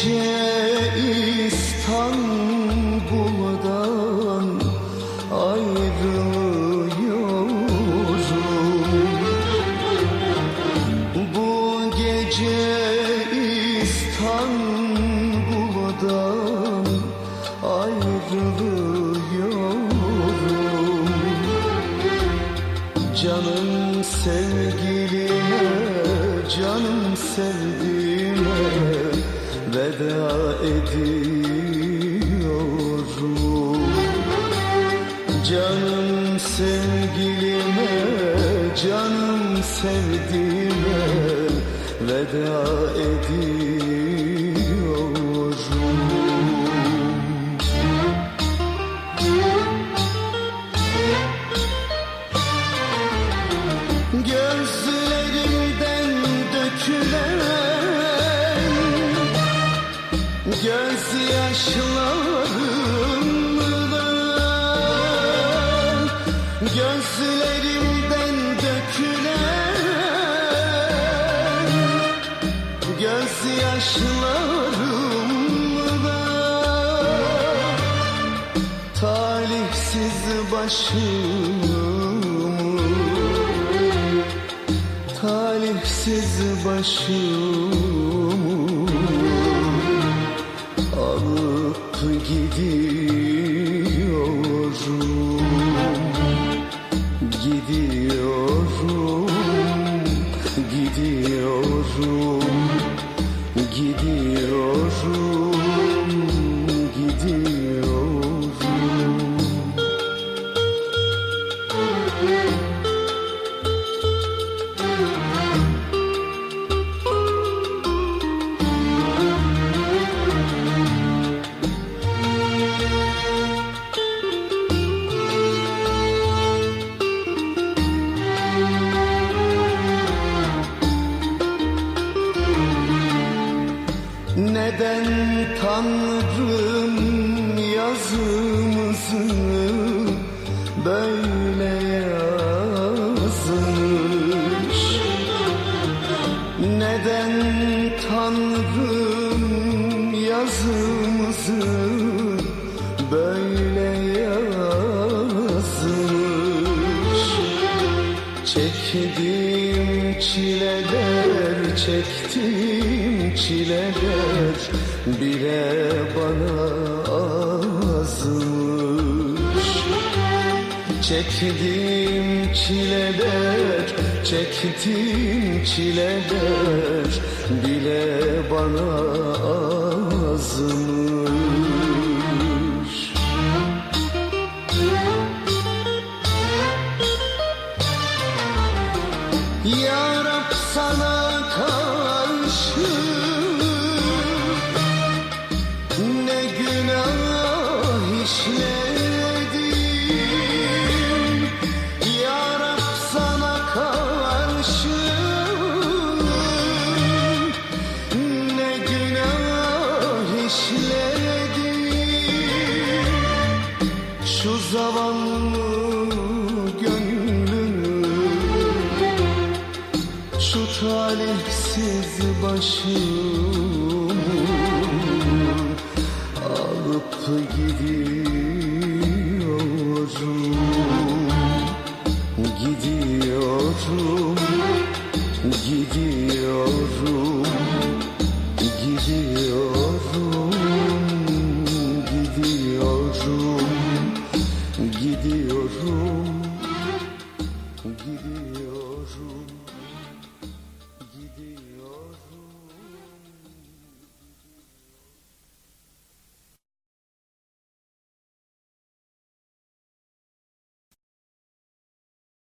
Nice İstanbul'dan ayrılıyorum Bu gece İstanbul'dan ayrılıyorum Canım sevgilime, canım sevgilime veda ediyorum Canım sevgilime, canım sevdiğime veda ediyorum gözyaşlarımla Gözlerimden dökülen gözyaşlarımla Talihsiz başımı talihsiz başımı gidiyorum gidiyorum gidiyorum gidiyorum Tanrım yazımızı böyle yazmış Neden Tanrım yazımızı Çektiğim çileler, çektiğim çileler bile bana azmış. Çektiğim çileler, çektiğim çileler bile bana azmış Ya Rab sana karşı ne günah işledim? Ya Rab sana karşı ne günah Şu zavallı şu talihsiz başımı alıp gidiyorum gidiyorum gidiyorum gidiyorum gidiyorum gidiyorum